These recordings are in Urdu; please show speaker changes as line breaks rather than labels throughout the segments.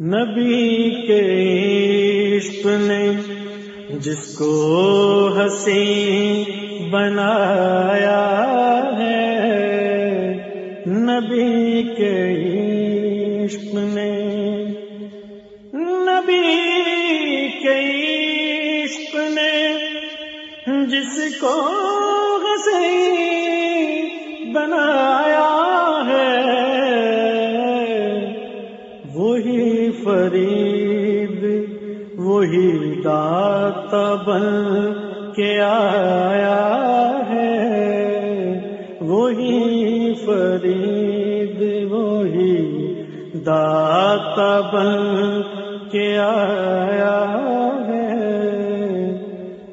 نبی کے عشق نے جس کو ہنسی بنایا ہے، نبی کے عشق نے، نبی کے عشق نے جس کو ہنسی بنایا فرید، وہی داتا بن کے آیا ہے۔ وہی فرید، وہی داتا بن کے آیا ہے۔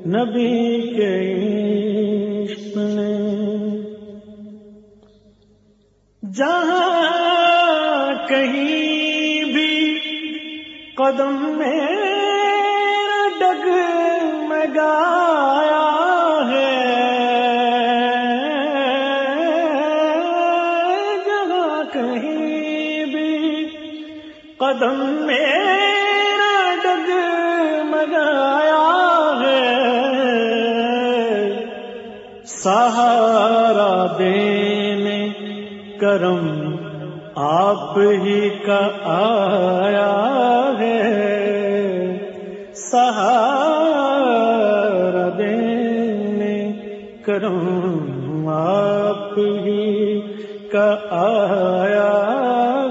نبی کے عشق نے جہاں کہیں قدم میں ڈگ مگایا ہے۔ جہاں کہیں بھی قدم میں ڈگ مگایا ہے۔ سہارا دینے کرم آپ ہی کا آیا سہارا دینے کروں آپ ہی کا آیا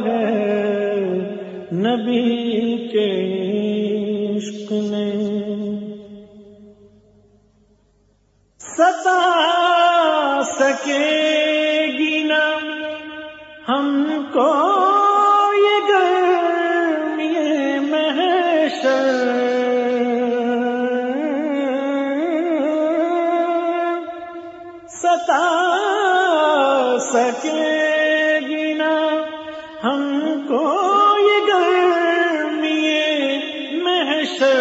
ہے۔ نبی کے عشق نے ستا سکے ہم کو سکے گی نا۔ ہم کو یہ گرمی محشر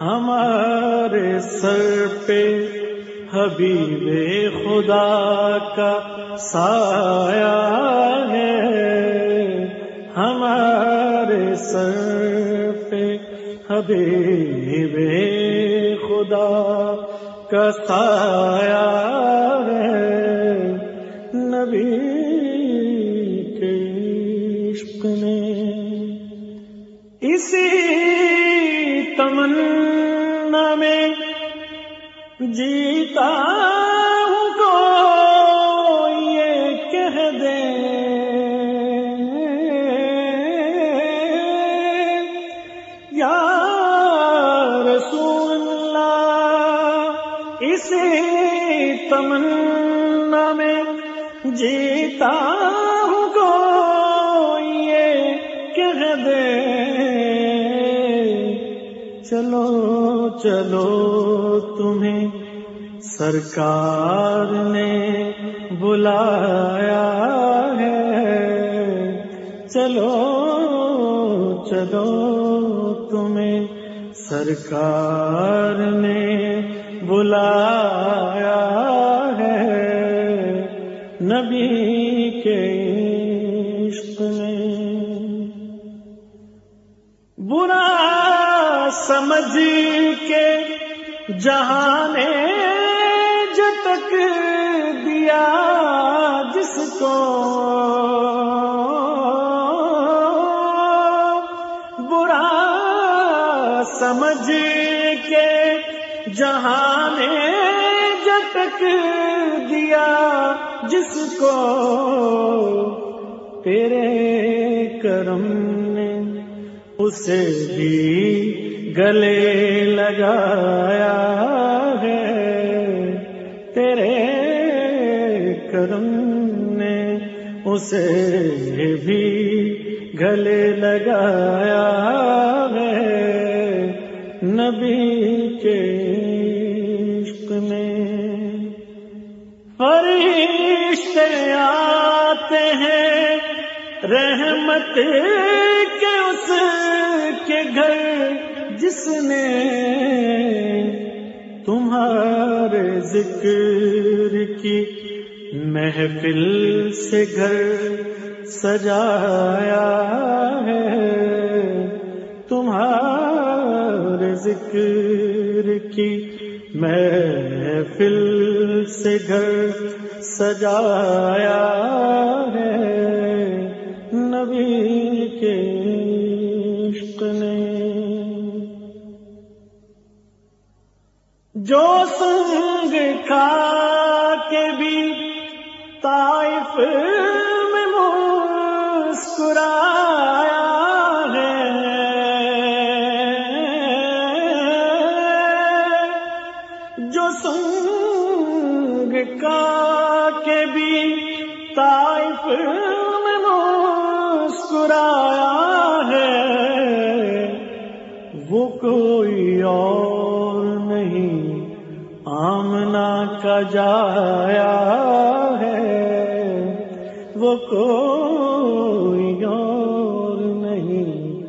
ہمارے سر پہ حبیب خدا کا سایہ ہے ہمارے سر پہ حبیب خدا کا سایہ اسی تمنا میں جیتا ہوں کو یہ کہہ دے۔ یا رسول اللہ اسی تمنا میں جیتا چلو چلو تمہیں سرکار نے بلایا ہے۔ چلو چلو تمہیں سرکار نے بلایا ہے۔ نبی کے عشق نے سمجھ کے جہاں نے جتک دیا جس کو برا سمجھ کے جہاں نے جتک دیا جس کو تیرے کرم نے اسے بھی گلے لگایا ہے۔ تیرے کرم نے اسے بھی گلے لگایا ہے۔ نبی کے عشق میں فرشتے آتے ہیں۔ رحمت جس نے تمہارے ذکر کی محفل سے گھر سجایا ہے۔ تمہارے ذکر کی محفل سے گھر سجایا ہے۔ نبی کے عشق نے جو سنگ کا کے بھی طائف میں مسکرایا ہے۔ جو سنگ کا کے بھی طائف میں مسکرایا ہے۔ وہ جایا ہے۔ وہ کوئی اور نہیں،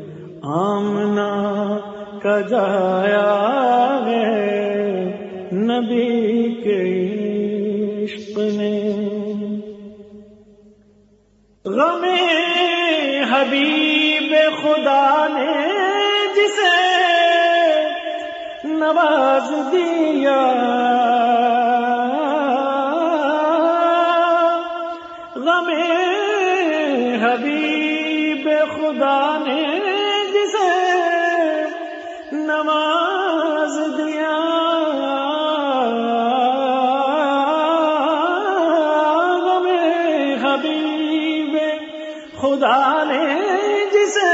آمنا کا جایا نبی کے عشق نے۔ غم حبیب خدا نے جسے نواز دیا غم حبیب خدا نے جسے نواز دیا۔ خدا نے جسے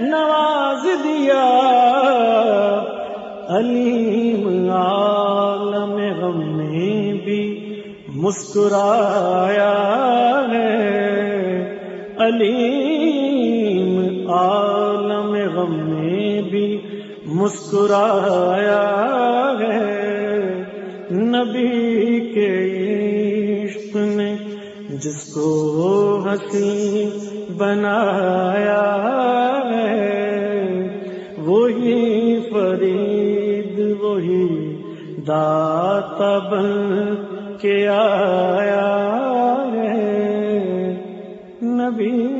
نواز دیا۔ علیم مسکرایا ہے۔ علیم عالم غم میں بھی مسکرایا ہے۔ نبی کے عشق نے جس کو ہنسی بنایا داتا بن کے آیا ہے نبی